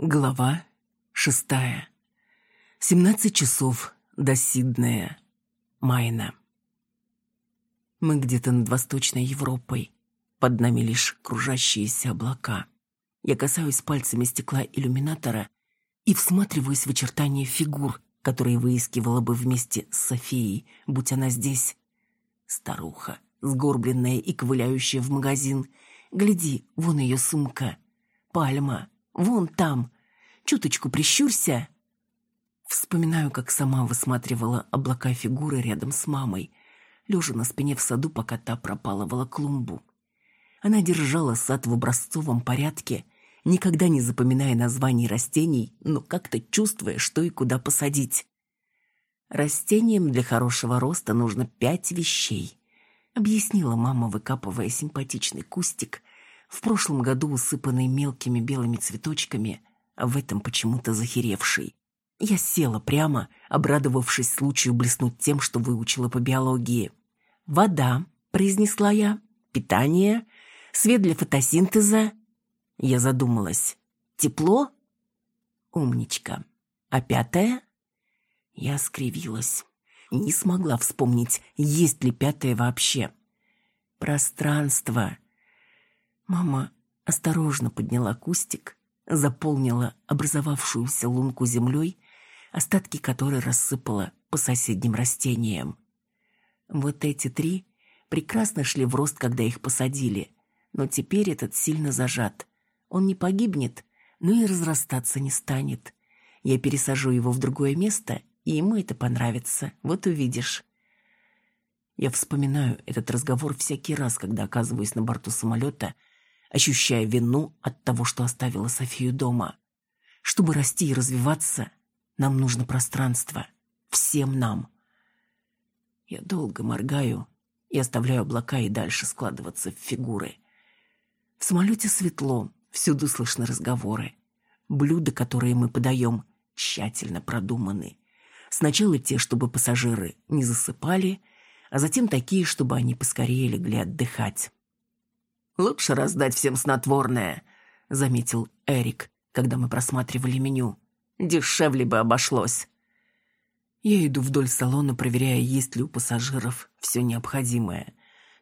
Глава шестая. Семнадцать часов до Сиднея. Майна. Мы где-то над Восточной Европой. Под нами лишь кружащиеся облака. Я касаюсь пальцами стекла иллюминатора и всматриваюсь в очертания фигур, которые выискивала бы вместе с Софией, будь она здесь. Старуха, сгорбленная и ковыляющая в магазин. Гляди, вон ее сумка. Пальма Вон там. Чуточку прищурься. Вспоминаю, как сама высматривала облака фигуры рядом с мамой, лежа на спине в саду, пока та пропалывала клумбу. Она держала сад в образцовом порядке, никогда не запоминая названий растений, но как-то чувствуя, что и куда посадить. Растениям для хорошего роста нужно пять вещей, объяснила мама, выкапывая симпатичный кустик, в прошлом году усыпанный мелкими белыми цветочками, а в этом почему-то захеревший. Я села прямо, обрадовавшись случаю блеснуть тем, что выучила по биологии. «Вода», — произнесла я, — «питание», «свет для фотосинтеза». Я задумалась. «Тепло?» «Умничка». «А пятое?» Я скривилась. Не смогла вспомнить, есть ли пятое вообще. «Пространство», Мама осторожно подняла кустик, заполнила образовавшуюся лунку землей, остатки которой рассыпала по соседним растениям. Вот эти три прекрасно шли в рост, когда их посадили, но теперь этот сильно зажат. Он не погибнет, но и разрастаться не станет. Я пересажу его в другое место, и ему это понравится, вот увидишь. Я вспоминаю этот разговор всякий раз, когда оказываюсь на борту самолета — ощущая вину от того, что оставила Софию дома. Чтобы расти и развиваться, нам нужно пространство. Всем нам. Я долго моргаю и оставляю облака и дальше складываться в фигуры. В самолете светло, всюду слышны разговоры. Блюда, которые мы подаем, тщательно продуманы. Сначала те, чтобы пассажиры не засыпали, а затем такие, чтобы они поскорее легли отдыхать. Лучше раздать всем снотворное», — заметил Эрик, когда мы просматривали меню. «Дешевле бы обошлось». Я иду вдоль салона, проверяя, есть ли у пассажиров все необходимое.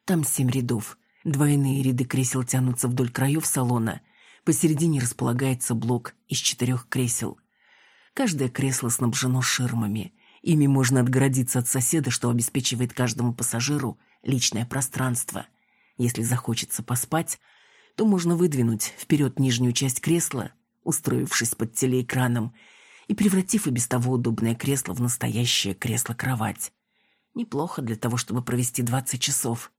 Там семь рядов. Двойные ряды кресел тянутся вдоль краев салона. Посередине располагается блок из четырех кресел. Каждое кресло снабжено ширмами. Ими можно отгородиться от соседа, что обеспечивает каждому пассажиру личное пространство. Если захочется поспать, то можно выдвинуть вперед нижнюю часть кресла, устроившись под телеэкраном, и превратив и без того удобное кресло в настоящее кресло-кровать. Неплохо для того, чтобы провести 20 часов.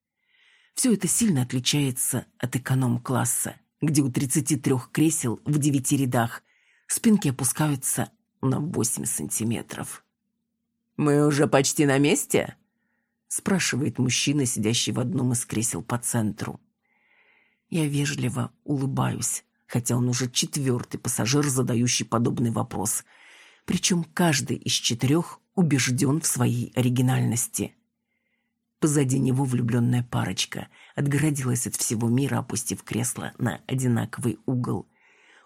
Все это сильно отличается от эконом-класса, где у 33 кресел в 9 рядах спинки опускаются на 8 сантиметров. «Мы уже почти на месте?» Спрашивает мужчина, сидящий в одном из кресел по центру. Я вежливо улыбаюсь, хотя он уже четвертый пассажир, задающий подобный вопрос. Причем каждый из четырех убежден в своей оригинальности. Позади него влюбленная парочка отгородилась от всего мира, опустив кресло на одинаковый угол.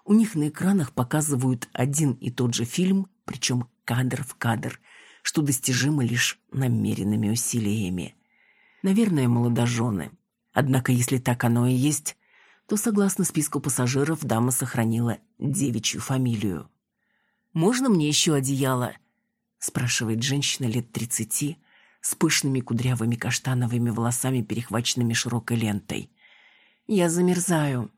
У них на экранах показывают один и тот же фильм, причем кадр в кадр – что достижимо лишь намеренными усилиями. Наверное, молодожены. Однако, если так оно и есть, то, согласно списку пассажиров, дама сохранила девичью фамилию. «Можно мне еще одеяло?» – спрашивает женщина лет тридцати, с пышными кудрявыми каштановыми волосами, перехваченными широкой лентой. «Я замерзаю».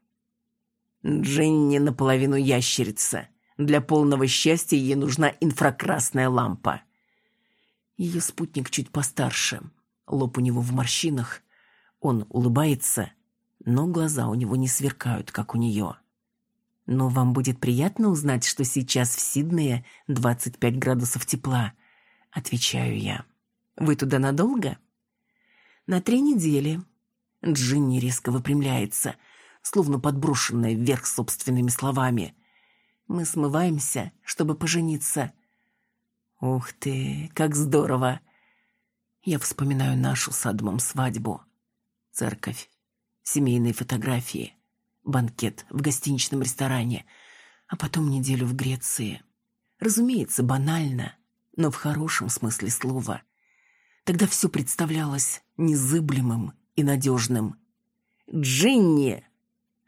Дженни наполовину ящерица. Для полного счастья ей нужна инфракрасная лампа. Ее спутник чуть постарше. Лоб у него в морщинах. Он улыбается, но глаза у него не сверкают, как у нее. Но вам будет приятно узнать, что сейчас в Сиднее 25 градусов тепла, отвечаю я. Вы туда надолго? На три недели. Джинни резко выпрямляется, словно подброшенная вверх собственными словами. Мы смываемся, чтобы пожениться. Ух ты, как здорово! Я вспоминаю нашу с Адамом свадьбу. Церковь, семейные фотографии, банкет в гостиничном ресторане, А потом неделю в Греции. Разумеется, банально, но в хорошем смысле слова. Тогда все представлялось незыблемым и надежным. «Джинни!»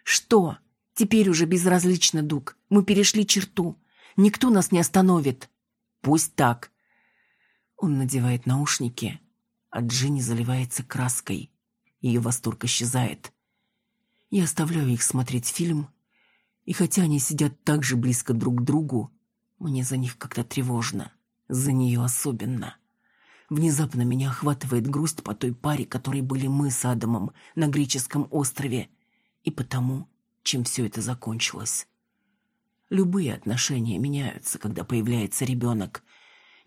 «Что? Теперь уже безразлично, Дуг. Мы перешли черту. Никто нас не остановит». «Пусть так». Он надевает наушники, а Джинни заливается краской. Ее восторг исчезает. Я оставляю их смотреть фильм, и хотя они сидят так же близко друг к другу, мне за них как-то тревожно, за нее особенно. Внезапно меня охватывает грусть по той паре, которой были мы с Адамом на греческом острове, и потому, чем все это закончилось. Любые отношения меняются, когда появляется ребенок.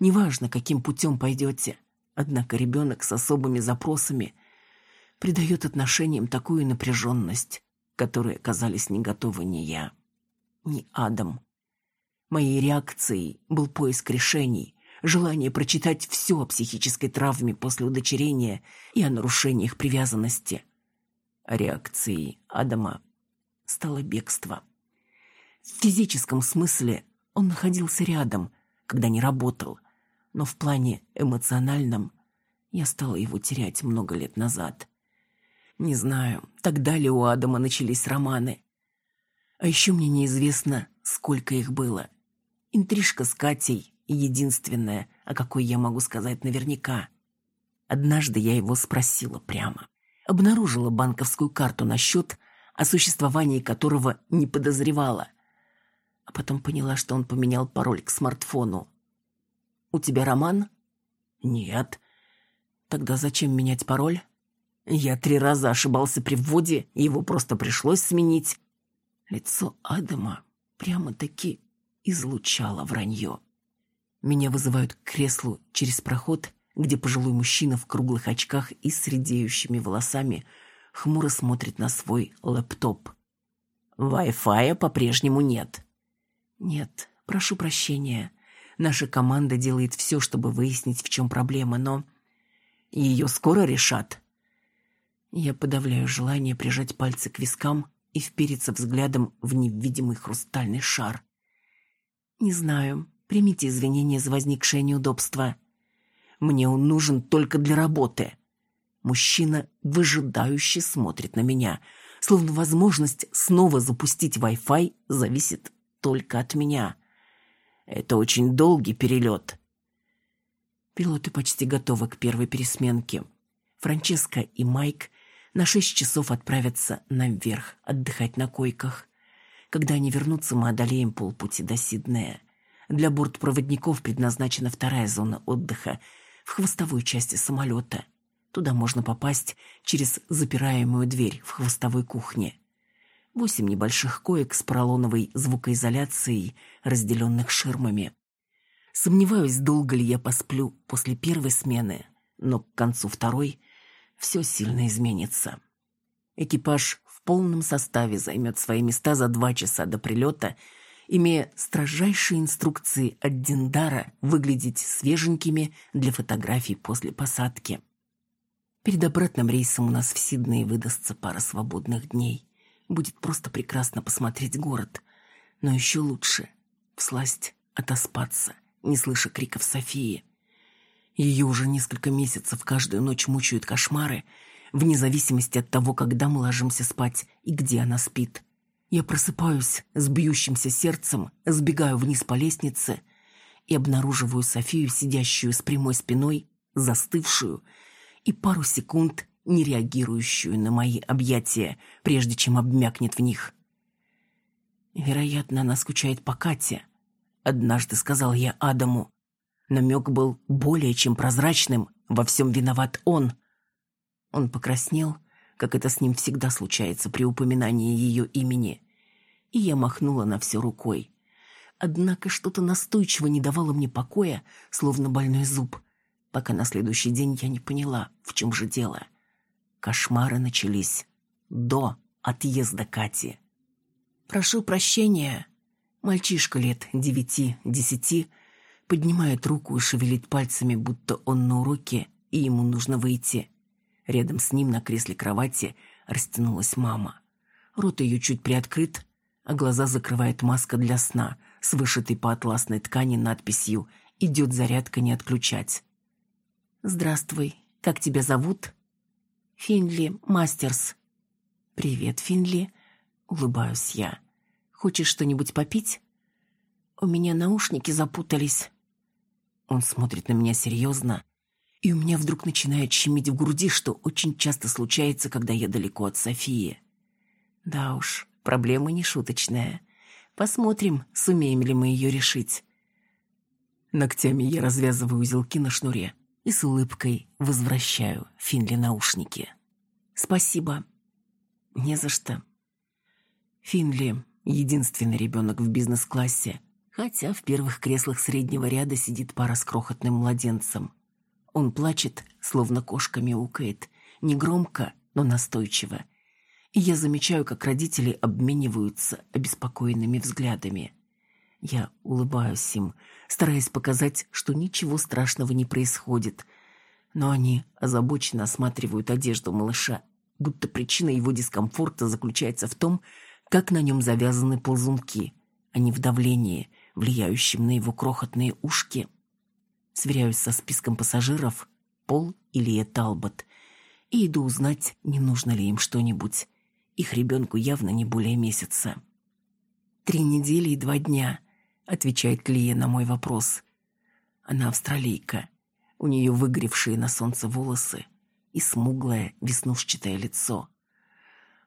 Неважно, каким путем пойдете, однако ребенок с особыми запросами придает отношениям такую напряженность, которой оказались не готовы ни я, ни Адам. Моей реакцией был поиск решений, желание прочитать все о психической травме после удочерения и о нарушениях привязанности. Реакцией Адама стало бегство. В физическом смысле он находился рядом, когда не работал, но в плане эмоциональном я стала его терять много лет назад. Не знаю, тогда ли у Адама начались романы. А еще мне неизвестно, сколько их было. Интрижка с Катей единственная, о какой я могу сказать наверняка. Однажды я его спросила прямо. Обнаружила банковскую карту на счет, о существовании которого не подозревала. А потом поняла, что он поменял пароль к смартфону. «У тебя роман?» «Нет». «Тогда зачем менять пароль?» «Я три раза ошибался при вводе, его просто пришлось сменить». Лицо Адама прямо-таки излучало вранье. Меня вызывают к креслу через проход, где пожилой мужчина в круглых очках и с редеющими волосами хмуро смотрит на свой лэптоп. Wi-Fi по-прежнему нет. Нет, прошу прощения. Наша команда делает все, чтобы выяснить, в чем проблема, но... Ее скоро решат. Я подавляю желание прижать пальцы к вискам и впериться взглядом в невидимый хрустальный шар. Не знаю, Примите извинения за возникшее неудобство. Мне он нужен только для работы. Мужчина выжидающе смотрит на меня, словно возможность снова запустить Wi-Fi зависит только от меня. Это очень долгий перелет. Пилоты почти готовы к первой пересменке. Франческа и Майк на шесть часов отправятся наверх отдыхать на койках. Когда они вернутся, мы одолеем полпути до Сиднея. Для бортпроводников предназначена вторая зона отдыха в хвостовой части самолета. Туда можно попасть через запираемую дверь в хвостовой кухне. Восемь небольших коек с поролоновой звукоизоляцией, разделенных ширмами. Сомневаюсь, долго ли я посплю после первой смены, но к концу второй все сильно изменится. Экипаж в полном составе займет свои места за два часа до прилета – имея строжайшие инструкции от Диндара выглядеть свеженькими для фотографий после посадки. Перед обратным рейсом у нас в Сиднее выдастся пара свободных дней. Будет просто прекрасно посмотреть город. Но еще лучше — всласть отоспаться, не слыша криков Софии. Ее уже несколько месяцев каждую ночь мучают кошмары, вне зависимости от того, когда мы ложимся спать и где она спит. Я просыпаюсь с бьющимся сердцем, сбегаю вниз по лестнице и обнаруживаю Софию, сидящую с прямой спиной, застывшую и пару секунд не реагирующую на мои объятия, прежде чем обмякнет в них. Вероятно, она скучает по Кате. Однажды сказал я Адаму. Намек был более чем прозрачным, во всем виноват он. Он покраснел, как это с ним всегда случается при упоминании ее имени. И я махнула на все рукой. Однако что-то настойчиво не давало мне покоя, словно больной зуб, пока на следующий день я не поняла, в чем же дело. Кошмары начались до отъезда Кати. «Прошу прощения». Мальчишка лет девяти-десяти поднимает руку и шевелит пальцами, будто он на уроке, и ему нужно выйти. Рядом с ним на кресле кровати растянулась мама. Рот ее чуть приоткрыт, а глаза закрывает маска для сна с вышитой по атласной ткани надписью «Идет зарядка, не отключать». «Здравствуй, как тебя зовут?» «Финли Мастерс». «Привет, Финли», — улыбаюсь я. «Хочешь что-нибудь попить?» «У меня наушники запутались». Он смотрит на меня серьезно, и у меня вдруг начинает щемить в груди, что очень часто случается, когда я далеко от Софии. Да уж, проблема не шуточная. Посмотрим, сумеем ли мы ее решить. Ногтями я развязываю узелки на шнуре и с улыбкой возвращаю Финли наушники. Спасибо. Не за что. Финли — единственный ребенок в бизнес-классе, хотя в первых креслах среднего ряда сидит пара с крохотным младенцем. Он плачет, словно кошка мяукает, негромко, но настойчиво. И я замечаю, как родители обмениваются обеспокоенными взглядами. Я улыбаюсь им, стараясь показать, что ничего страшного не происходит. Но они озабоченно осматривают одежду малыша, будто причина его дискомфорта заключается в том, как на нем завязаны ползунки, а не в давлении, влияющем на его крохотные ушки сверяюсь со списком пассажиров, Пол или Талбот, и иду узнать, не нужно ли им что-нибудь. Их ребенку явно не более месяца. «Три недели и два дня», — отвечает Лия на мой вопрос. Она австралийка. У нее выгоревшие на солнце волосы и смуглое веснушчатое лицо.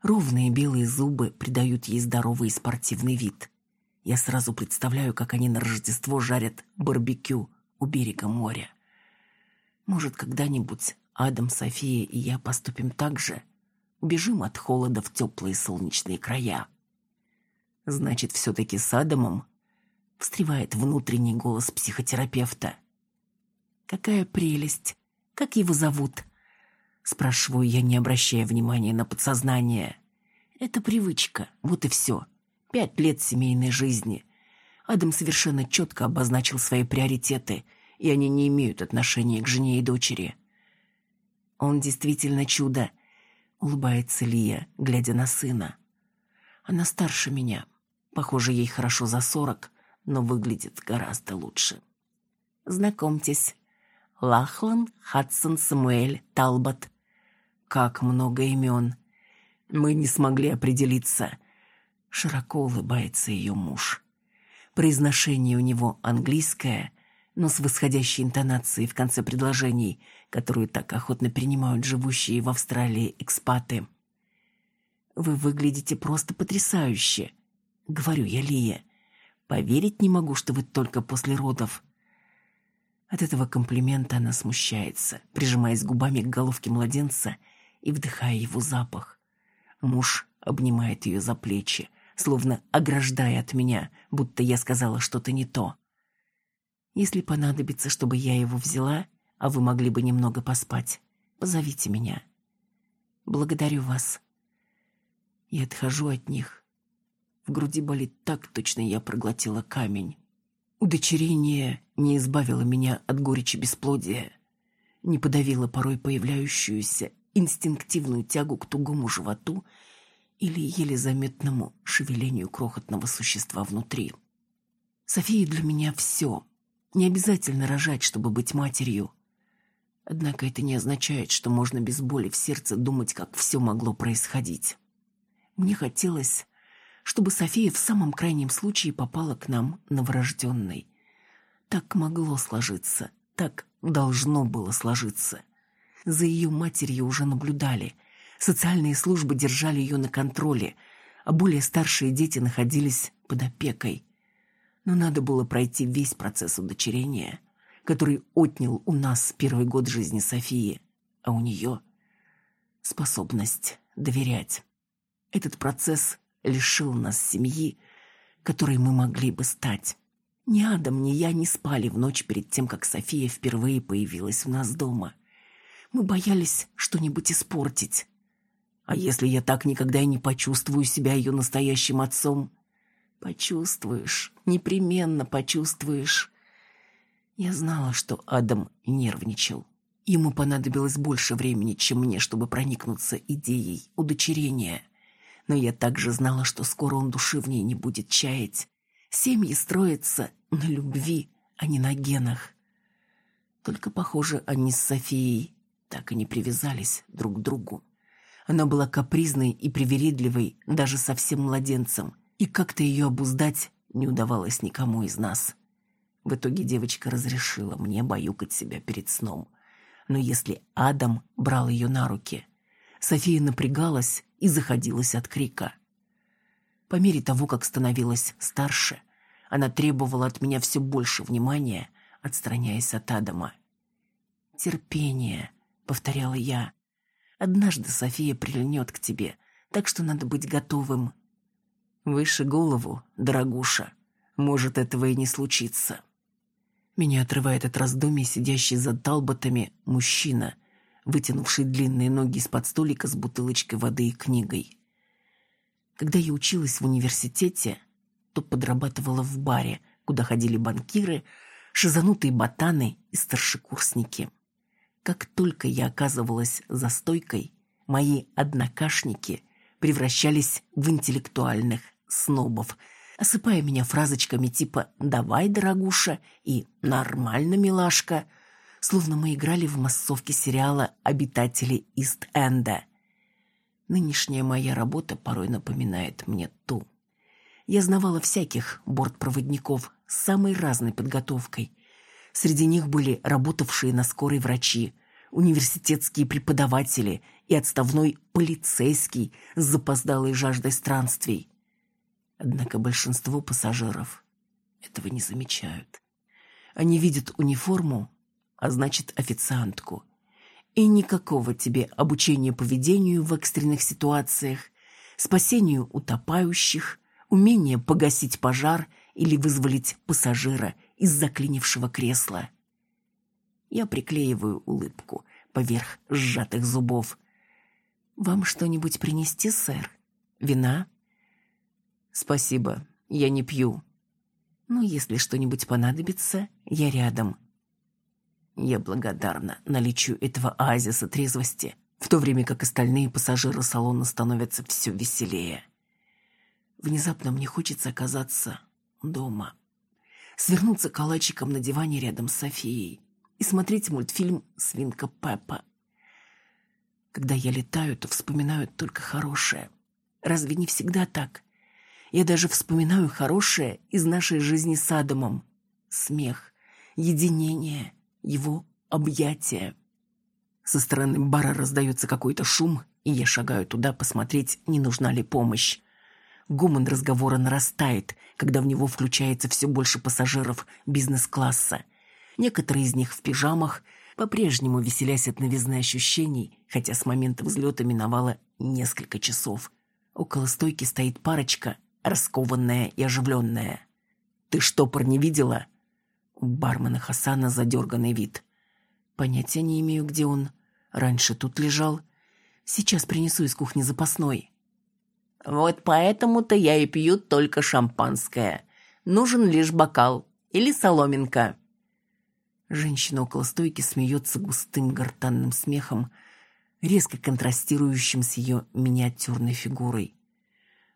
Ровные белые зубы придают ей здоровый и спортивный вид. Я сразу представляю, как они на Рождество жарят барбекю у берега моря. Может, когда-нибудь Адам, София и я поступим так же? Убежим от холода в теплые солнечные края. Значит, все-таки с Адамом? Встревает внутренний голос психотерапевта. Какая прелесть! Как его зовут? Спрашиваю я, не обращая внимания на подсознание. Это привычка, вот и все. Пять лет семейной жизни. Адам совершенно четко обозначил свои приоритеты, и они не имеют отношения к жене и дочери. «Он действительно чудо», — улыбается Лия, глядя на сына. «Она старше меня. Похоже, ей хорошо за сорок, но выглядит гораздо лучше. Знакомьтесь, Лахлан Хадсон Самуэль Талбот. Как много имен. Мы не смогли определиться. Широко улыбается ее муж. Произношение у него английское, но с восходящей интонацией в конце предложений, которую так охотно принимают живущие в Австралии экспаты. «Вы выглядите просто потрясающе», — говорю я Лия. «Поверить не могу, что вы только после родов». От этого комплимента она смущается, прижимаясь губами к головке младенца и вдыхая его запах. Муж обнимает ее за плечи, словно ограждая от меня, будто я сказала что-то не то. Если понадобится, чтобы я его взяла, а вы могли бы немного поспать, позовите меня. Благодарю вас. Я отхожу от них. В груди болит так, точно я проглотила камень. Удочерение не избавило меня от горечи бесплодия, не подавило порой появляющуюся инстинктивную тягу к тугому животу или еле заметному шевелению крохотного существа внутри. София для меня все. Не обязательно рожать, чтобы быть матерью. Однако это не означает, что можно без боли в сердце думать, как все могло происходить. Мне хотелось, чтобы София в самом крайнем случае попала к нам новорожденной. Так могло сложиться, так должно было сложиться. За ее матерью уже наблюдали — Социальные службы держали ее на контроле, а более старшие дети находились под опекой. Но надо было пройти весь процесс удочерения, который отнял у нас первый год жизни Софии, а у нее способность доверять. Этот процесс лишил нас семьи, которой мы могли бы стать. Ни Адам, ни я не спали в ночь перед тем, как София впервые появилась у нас дома. Мы боялись что-нибудь испортить. А если я так никогда и не почувствую себя ее настоящим отцом? Почувствуешь, непременно почувствуешь. Я знала, что Адам нервничал. Ему понадобилось больше времени, чем мне, чтобы проникнуться идеей удочерения. Но я также знала, что скоро он души в ней не будет чаять. Семьи строятся на любви, а не на генах. Только, похоже, они с Софией так и не привязались друг к другу. Она была капризной и привередливой даже совсем младенцем, и как-то ее обуздать не удавалось никому из нас. В итоге девочка разрешила мне баюкать себя перед сном. Но если Адам брал ее на руки, София напрягалась и заходилась от крика. По мере того, как становилась старше, она требовала от меня все больше внимания, отстраняясь от Адама. «Терпение», — повторяла я. «Однажды София прильнет к тебе, так что надо быть готовым». «Выше голову, дорогуша. Может, этого и не случится». Меня отрывает от раздумий сидящий за талботами мужчина, вытянувший длинные ноги из-под столика с бутылочкой воды и книгой. Когда я училась в университете, то подрабатывала в баре, куда ходили банкиры, шизанутые ботаны и старшекурсники. Как только я оказывалась за стойкой, мои однокашники превращались в интеллектуальных снобов – осыпая меня фразочками типа «давай, дорогуша» и «нормально, милашка», словно мы играли в массовке сериала «Обитатели Ист-Энда». Нынешняя моя работа порой напоминает мне ту. Я знавала всяких бортпроводников с самой разной подготовкой. Среди них были работавшие на скорой врачи, университетские преподаватели и отставной полицейский с запоздалой жаждой странствий. Однако большинство пассажиров этого не замечают. Они видят униформу, а значит официантку. И никакого тебе обучения поведению в экстренных ситуациях, спасению утопающих, умения погасить пожар или вызволить пассажира из заклинившего кресла. Я приклеиваю улыбку поверх сжатых зубов. «Вам что-нибудь принести, сэр? Вина?» «Спасибо, я не пью». «Ну, если что-нибудь понадобится, я рядом». Я благодарна наличию этого оазиса трезвости, в то время как остальные пассажиры салона становятся все веселее. Внезапно мне хочется оказаться дома. Свернуться калачиком на диване рядом с Софией и смотреть мультфильм «Свинка Пеппа». Когда я летаю, то вспоминаю только хорошее. Разве не всегда так? Я даже вспоминаю хорошее из нашей жизни с Адамом. Смех, единение, его объятия. Со стороны бара раздается какой-то шум, и я шагаю туда посмотреть, не нужна ли помощь. Гуман разговора нарастает, когда в него включается все больше пассажиров бизнес-класса. Некоторые из них в пижамах, по-прежнему веселясь от новизны ощущений, хотя с момента взлета миновало несколько часов. Около стойки стоит парочка, раскованная и оживленная. «Ты штопор не видела?» У бармена Хасана задерганный вид. «Понятия не имею, где он. Раньше тут лежал. Сейчас принесу из кухни запасной». «Вот поэтому-то я и пью только шампанское. Нужен лишь бокал или соломинка». Женщина около стойки смеется густым гортанным смехом, резко контрастирующим с ее миниатюрной фигурой.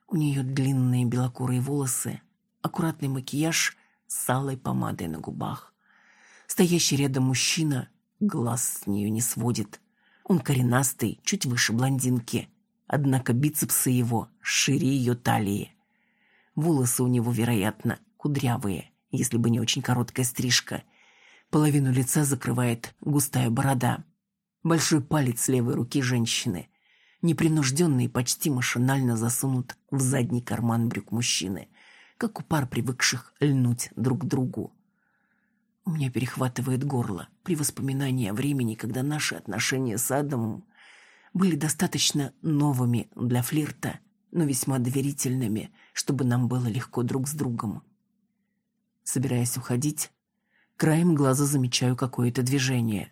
У нее длинные белокурые волосы, аккуратный макияж с алой помадой на губах. Стоящий рядом мужчина глаз с нее не сводит. Он коренастый, чуть выше блондинки, однако бицепсы его шире ее талии. Волосы у него, вероятно, кудрявые, если бы не очень короткая стрижка. Половину лица закрывает густая борода. Большой палец левой руки женщины непринужденно и почти машинально засунут в задний карман брюк мужчины, как у пар, привыкших льнуть друг к другу. У меня перехватывает горло при воспоминании о времени, когда наши отношения с Адамом были достаточно новыми для флирта, но весьма доверительными, чтобы нам было легко друг с другом. Собираясь уходить, краем глаза замечаю какое-то движение.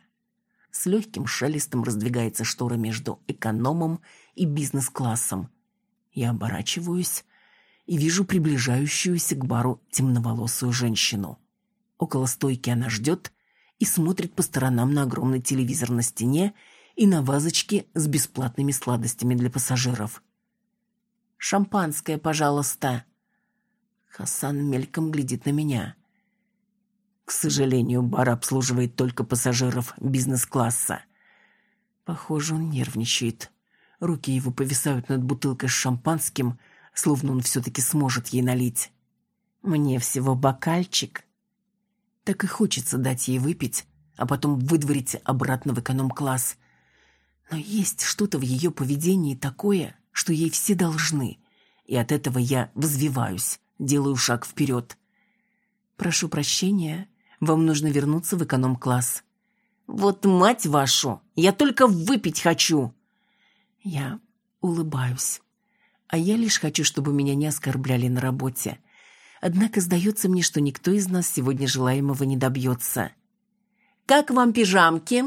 С легким шелестом раздвигается штора между экономом и бизнес-классом. Я оборачиваюсь и вижу приближающуюся к бару темноволосую женщину. Около стойки она ждет и смотрит по сторонам на огромный телевизор на стене и на вазочки с бесплатными сладостями для пассажиров. Шампанское, пожалуйста». Хасан мельком глядит на меня. К сожалению, бар обслуживает только пассажиров бизнес-класса. Похоже, он нервничает. Руки его повисают над бутылкой с шампанским, словно он все-таки сможет ей налить. Мне всего бокальчик. Так и хочется дать ей выпить, а потом выдворить обратно в эконом-класс. Но есть что-то в ее поведении такое, что ей все должны. И от этого я взвиваюсь, делаю шаг вперед. «Прошу прощения, вам нужно вернуться в эконом-класс». «Вот мать вашу! Я только выпить хочу!» Я улыбаюсь. А я лишь хочу, чтобы меня не оскорбляли на работе. Однако сдается мне, что никто из нас сегодня желаемого не добьется. «Как вам пижамки?»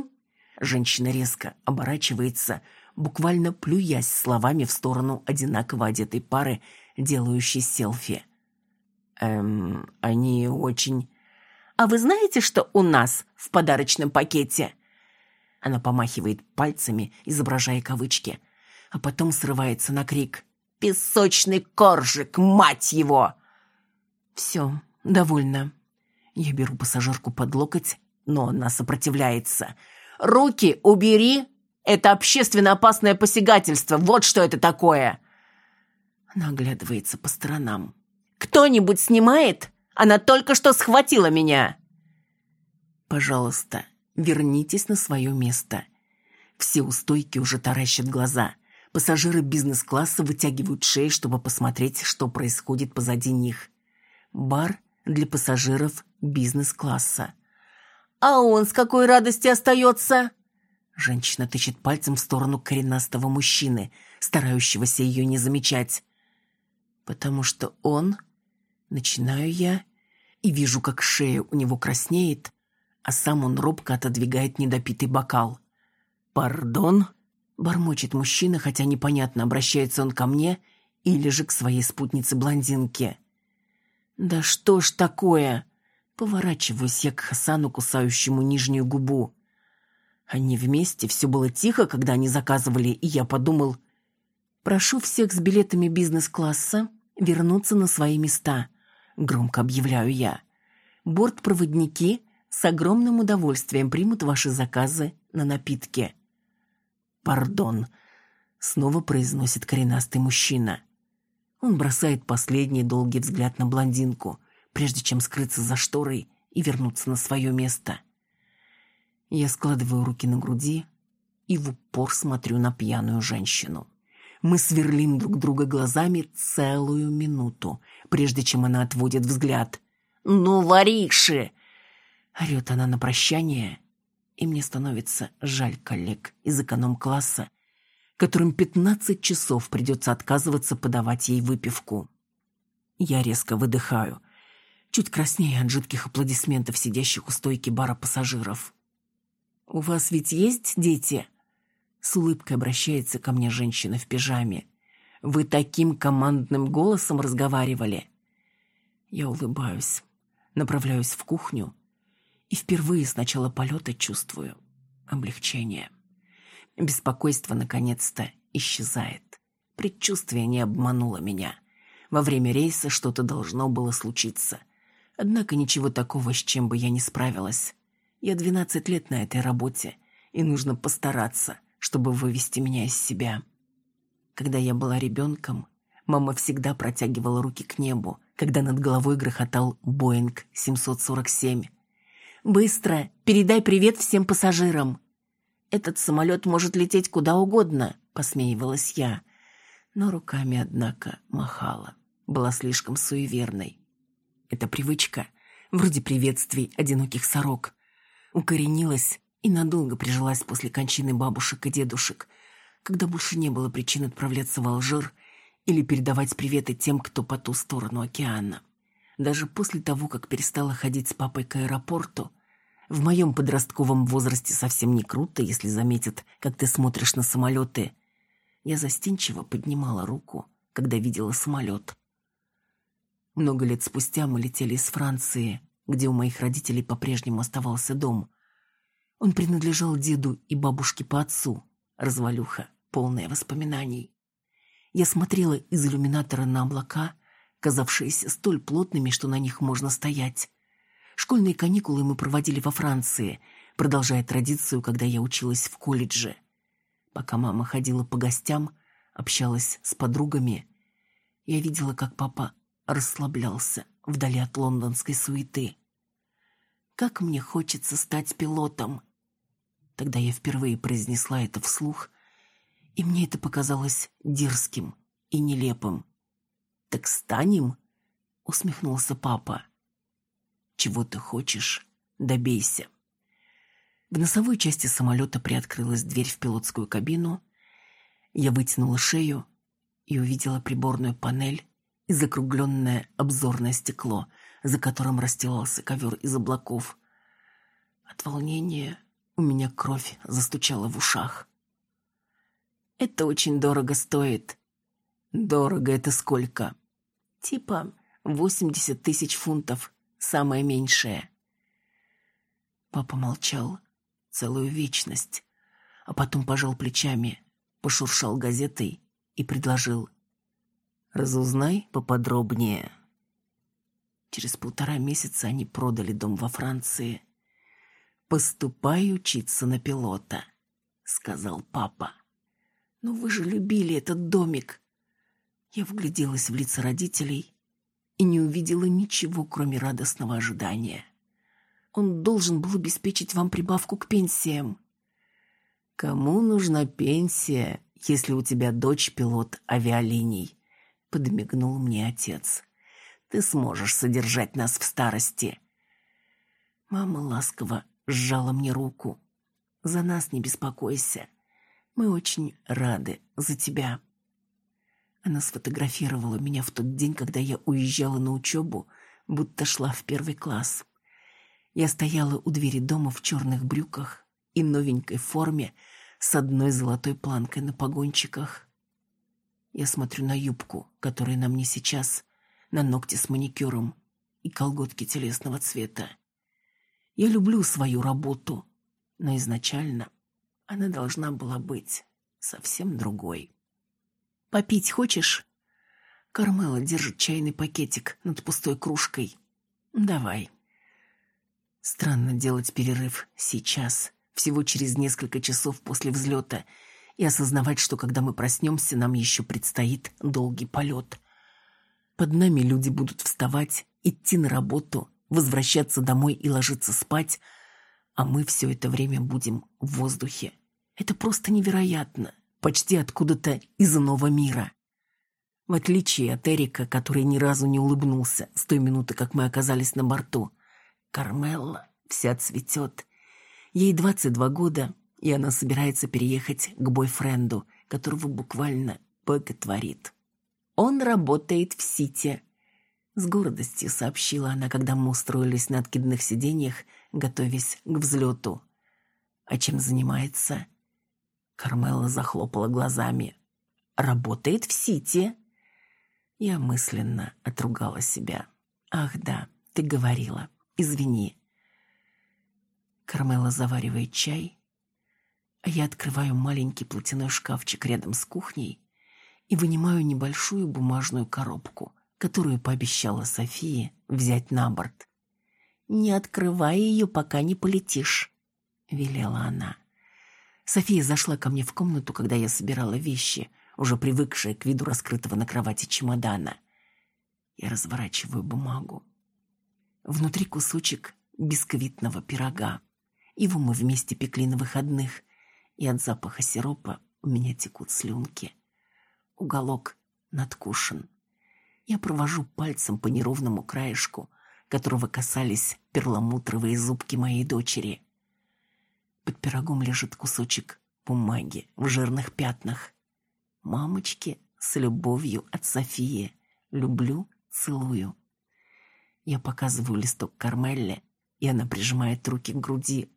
Женщина резко оборачивается, буквально плюясь словами в сторону одинаково одетой пары, делающей селфи. «Эм, они очень...» «А вы знаете, что у нас в подарочном пакете?» Она помахивает пальцами, изображая кавычки, а потом срывается на крик. «Песочный коржик, мать его!» «Все, довольно». Я беру пассажирку под локоть, но она сопротивляется. «Руки убери! Это общественно опасное посягательство! Вот что это такое!» Она оглядывается по сторонам. «Кто-нибудь снимает? Она только что схватила меня!» «Пожалуйста, вернитесь на свое место». Все у стойки уже таращат глаза. Пассажиры бизнес-класса вытягивают шеи, чтобы посмотреть, что происходит позади них. Бар для пассажиров бизнес-класса. «А он с какой радости остается?» Женщина тычет пальцем в сторону коренастого мужчины, старающегося ее не замечать. «Потому что он...» Начинаю я и вижу, как шея у него краснеет, а сам он робко отодвигает недопитый бокал. «Пардон?» — бормочет мужчина, хотя непонятно, обращается он ко мне или же к своей спутнице-блондинке. «Да что ж такое?» Поворачиваюсь я к Хасану, кусающему нижнюю губу. Они вместе, все было тихо, когда они заказывали, и я подумал, прошу всех с билетами бизнес-класса вернуться на свои места. Громко объявляю я. Бортпроводники с огромным удовольствием примут ваши заказы на напитки. «Пардон», — снова произносит коренастый мужчина. Он бросает последний долгий взгляд на блондинку, прежде чем скрыться за шторой и вернуться на свое место. Я складываю руки на груди и в упор смотрю на пьяную женщину. Мы сверлим друг друга глазами целую минуту, прежде чем она отводит взгляд. «Ну, вориши!» Орет она на прощание, и мне становится жаль коллег из эконом-класса, которым 15 часов придется отказываться подавать ей выпивку. Я резко выдыхаю, чуть краснее от жидких аплодисментов сидящих у стойки бара пассажиров. «У вас ведь есть дети?» С улыбкой обращается ко мне женщина в пижаме. «Вы таким командным голосом разговаривали?» Я улыбаюсь, направляюсь в кухню и впервые с начала полета чувствую облегчение. Беспокойство наконец-то исчезает. Предчувствие не обмануло меня. Во время рейса что-то должно было случиться. Однако ничего такого, с чем бы я не справилась. Я 12 лет на этой работе, и нужно постараться, чтобы вывести меня из себя. Когда я была ребенком, мама всегда протягивала руки к небу, когда над головой грохотал Боинг 747. «Быстро! Передай привет всем пассажирам!» Этот самолет может лететь куда угодно», — посмеивалась я. Но руками, однако, махала. Была слишком суеверной. Эта привычка, вроде приветствий одиноких сорок, укоренилась и надолго прижилась после кончины бабушек и дедушек, когда больше не было причин отправляться в Алжир или передавать приветы тем, кто по ту сторону океана. Даже после того, как перестала ходить с папой к аэропорту, в моем подростковом возрасте совсем не круто, если заметят, как ты смотришь на самолеты. Я застенчиво поднимала руку, когда видела самолет. Много лет спустя мы летели из Франции, где у моих родителей по-прежнему оставался дом. Он принадлежал деду и бабушке по отцу, развалюха, полная воспоминаний. Я смотрела из иллюминатора на облака, казавшиеся столь плотными, что на них можно стоять. Школьные каникулы мы проводили во Франции, продолжая традицию, когда я училась в колледже. Пока мама ходила по гостям, общалась с подругами, я видела, как папа расслаблялся вдали от лондонской суеты. Как мне хочется стать пилотом. Тогда я впервые произнесла это вслух, и мне это показалось дерзким и нелепым. «Так станем?» — усмехнулся папа. «Чего ты хочешь? Добейся». В носовой части самолета приоткрылась дверь в пилотскую кабину. Я вытянула шею и увидела приборную панель и закругленное обзорное стекло, за которым расстилался ковер из облаков. От волнения у меня кровь застучала в ушах. «Это очень дорого стоит». «Дорого это сколько?» «Типа восемьдесят тысяч фунтов, самое меньшее». Папа молчал целую вечность, а потом пожал плечами, пошуршал газетой и предложил. «Разузнай поподробнее». Через полтора месяца они продали дом во Франции. «Поступай учиться на пилота», — сказал папа. «Но вы же любили этот домик». Я вгляделась в лица родителей и не увидела ничего, кроме радостного ожидания. Он должен был обеспечить вам прибавку к пенсиям. Кому нужна пенсия, если у тебя дочь пилот авиалиний?» — подмигнул мне отец. «Ты сможешь содержать нас в старости». Мама ласково сжала мне руку. «За нас не беспокойся. Мы очень рады за тебя». Она сфотографировала меня в тот день, когда я уезжала на учебу, будто шла в первый класс. Я стояла у двери дома в черных брюках и новенькой форме, с одной золотой планкой на погончиках. Я смотрю на юбку, которая на мне сейчас, на ногти с маникюром и колготки телесного цвета. Я люблю свою работу, но изначально она должна была быть совсем другой. «Попить хочешь?» Кармела держит чайный пакетик над пустой кружкой. «Давай». Странно делать перерыв сейчас, всего через несколько часов после взлета, и осознавать, что когда мы проснемся, нам еще предстоит долгий полет. Под нами люди будут вставать, идти на работу, возвращаться домой и ложиться спать, а мы все это время будем в воздухе. Это просто невероятно, почти откуда-то из иного мира. В отличие от Эрика, который ни разу не улыбнулся с той минуты, как мы оказались на борту, Кармелла вся цветет, Ей 22 года, и она собирается переехать к бойфренду, которого буквально боготворит. Он работает в Сити. С гордостью сообщила она, когда мы устроились на откидных сиденьях, готовясь к взлету. А чем занимается? Кармела захлопала глазами. Работает в Сити. Я мысленно отругала себя. Ах да, ты говорила. Извини. Кармела заваривает чай, а я открываю маленький платяной шкафчик рядом с кухней и вынимаю небольшую бумажную коробку, которую пообещала Софии взять на борт. «Не открывай ее, пока не полетишь», — велела она. София зашла ко мне в комнату, когда я собирала вещи, уже привыкшая к виду раскрытого на кровати чемодана. Я разворачиваю бумагу. Внутри кусочек бисквитного пирога. Его мы вместе пекли на выходных, и от запаха сиропа у меня текут слюнки. Уголок надкушен. Я провожу пальцем по неровному краешку, которого касались перламутровые зубки моей дочери. Под пирогом лежит кусочек бумаги в жирных пятнах. Мамочки с любовью от Софии. Люблю, целую. Я показываю листок Кармелле, и она прижимает руки к груди,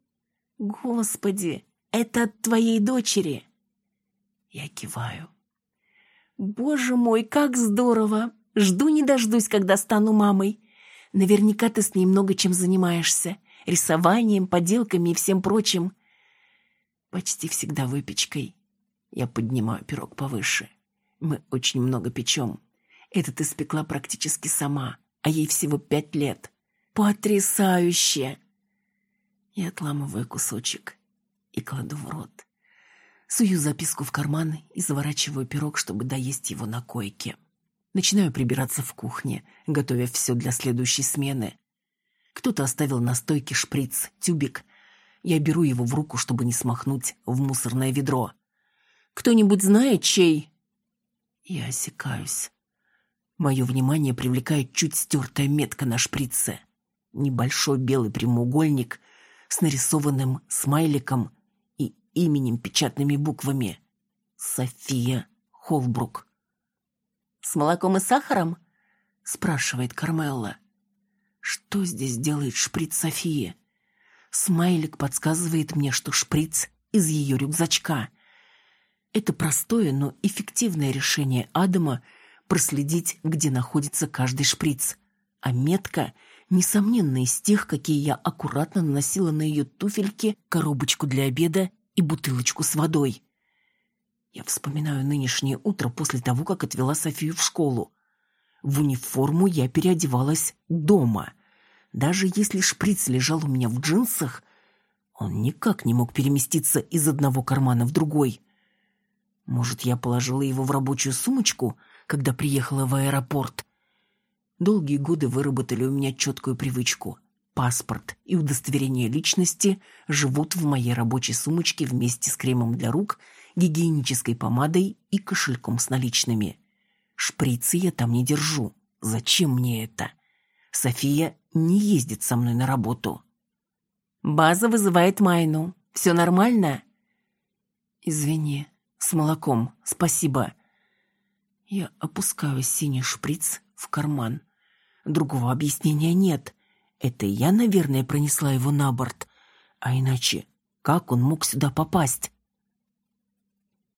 «Господи, это от твоей дочери!» Я киваю. «Боже мой, как здорово! Жду не дождусь, когда стану мамой. Наверняка ты с ней много чем занимаешься. Рисованием, поделками и всем прочим. Почти всегда выпечкой. Я поднимаю пирог повыше. Мы очень много печем. Этот испекла практически сама, а ей всего пять лет. Потрясающе! Я отламываю кусочек и кладу в рот. Сую записку в карман и заворачиваю пирог, чтобы доесть его на койке. Начинаю прибираться в кухне, готовя все для следующей смены. Кто-то оставил на стойке шприц, тюбик. Я беру его в руку, чтобы не смахнуть в мусорное ведро. «Кто-нибудь знает, чей?» Я осекаюсь. Мое внимание привлекает чуть стертая метка на шприце. Небольшой белый прямоугольник с нарисованным смайликом и именем печатными буквами. София Холбрук. «С молоком и сахаром?» — спрашивает Кармелла. «Что здесь делает шприц Софии?» Смайлик подсказывает мне, что шприц из ее рюкзачка. Это простое, но эффективное решение Адама проследить, где находится каждый шприц. А метка, несомненно, из тех, какие я аккуратно наносила на ее туфельки, коробочку для обеда и бутылочку с водой. Я вспоминаю нынешнее утро после того, как отвела Софию в школу. В униформу я переодевалась дома. Даже если шприц лежал у меня в джинсах, он никак не мог переместиться из одного кармана в другой. Может, я положила его в рабочую сумочку, когда приехала в аэропорт? Долгие годы выработали у меня четкую привычку. Паспорт и удостоверение личности живут в моей рабочей сумочке вместе с кремом для рук, гигиенической помадой и кошельком с наличными. Шприцы я там не держу. Зачем мне это? София не ездит со мной на работу. База вызывает Майну. Все нормально? Извини, с молоком, спасибо. Я опускаю синий шприц в карман. Другого объяснения нет. Это я, наверное, пронесла его на борт. А иначе, как он мог сюда попасть?